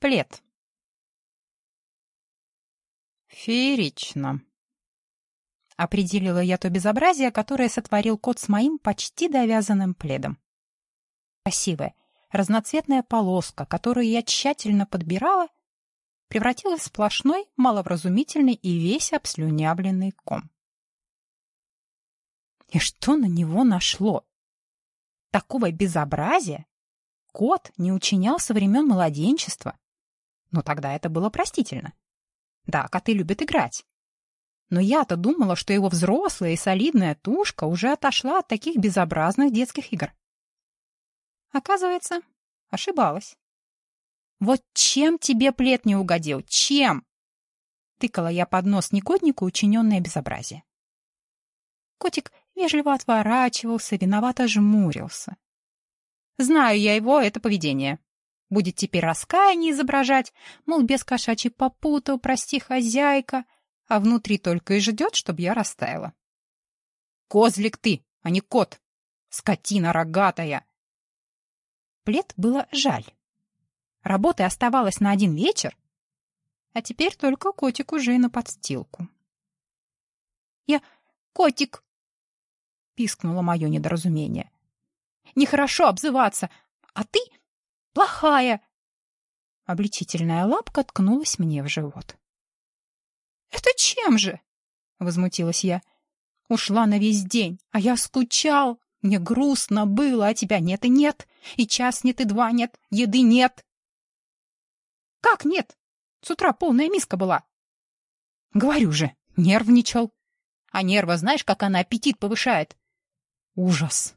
Плед. Феерично. Определила я то безобразие, которое сотворил кот с моим почти довязанным пледом. Красивая, разноцветная полоска, которую я тщательно подбирала, превратилась в сплошной, маловразумительный и весь обслюнявленный ком. И что на него нашло? Такого безобразия кот не учинял со времен младенчества. Но тогда это было простительно. Да, коты любят играть. Но я-то думала, что его взрослая и солидная тушка уже отошла от таких безобразных детских игр. Оказывается, ошибалась. «Вот чем тебе плед не угодил? Чем?» Тыкала я под нос негоднику учиненное безобразие. Котик вежливо отворачивался, виновато жмурился. Знаю я его, это поведение. Будет теперь раскаяние изображать, мол, без кошачьей попутал, прости, хозяйка, а внутри только и ждет, чтобы я растаяла. Козлик ты, а не кот! Скотина рогатая! Плед было жаль. Работы оставалось на один вечер, а теперь только котик уже и на подстилку. Я... Котик! пискнуло мое недоразумение. Нехорошо обзываться, а ты плохая. Обличительная лапка ткнулась мне в живот. «Это чем же?» — возмутилась я. «Ушла на весь день, а я скучал. Мне грустно было, а тебя нет и нет. И час нет, и два нет, еды нет». «Как нет? С утра полная миска была». «Говорю же, нервничал. А нерва знаешь, как она аппетит повышает? Ужас.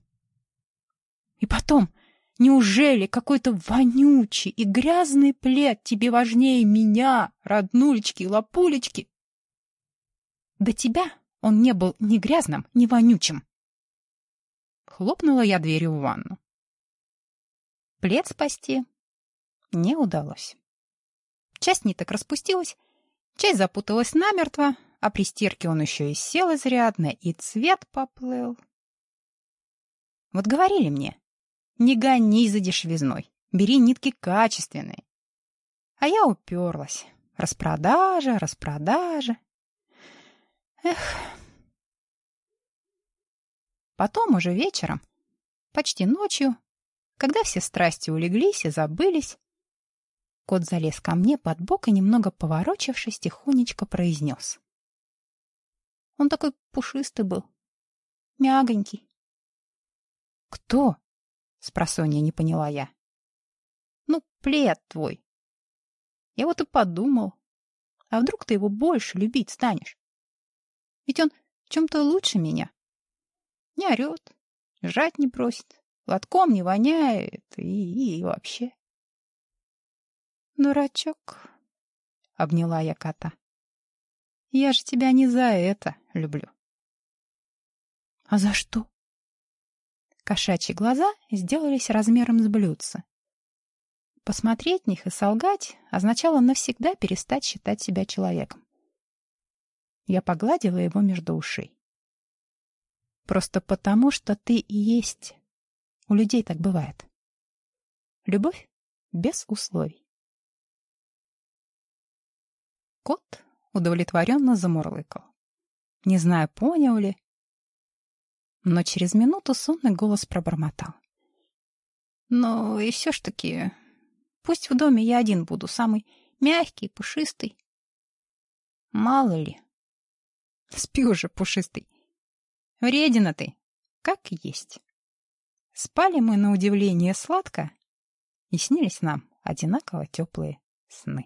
И потом, неужели какой-то вонючий и грязный плед тебе важнее меня, роднулечки и лапулечки? До тебя он не был ни грязным, ни вонючим. Хлопнула я дверью в ванну. Плед спасти не удалось. Часть ниток распустилась, часть запуталась намертво, а при стирке он еще и сел изрядно, и цвет поплыл. Вот говорили мне, не гони за дешевизной, бери нитки качественные. А я уперлась. Распродажа, распродажа. Эх. Потом уже вечером, почти ночью, когда все страсти улеглись и забылись, кот залез ко мне под бок и, немного поворочившись, тихонечко произнес. Он такой пушистый был, мягонький. «Кто?» — спросонья не поняла я. «Ну, плед твой». Я вот и подумал, а вдруг ты его больше любить станешь? Ведь он в чем-то лучше меня. Не орет, жрать не просит, лотком не воняет и, и вообще. «Дурачок», — обняла я кота. «Я же тебя не за это люблю». «А за что?» Кошачьи глаза сделались размером с блюдца. Посмотреть них и солгать означало навсегда перестать считать себя человеком. Я погладила его между ушей. Просто потому, что ты и есть. У людей так бывает. Любовь без условий. Кот удовлетворенно замурлыкал. Не знаю, понял ли, но через минуту сонный голос пробормотал. «Ну и все ж таки, пусть в доме я один буду, самый мягкий, пушистый». «Мало ли». «Спи уже, пушистый. Вредина ты, как есть». Спали мы на удивление сладко, и снились нам одинаково теплые сны.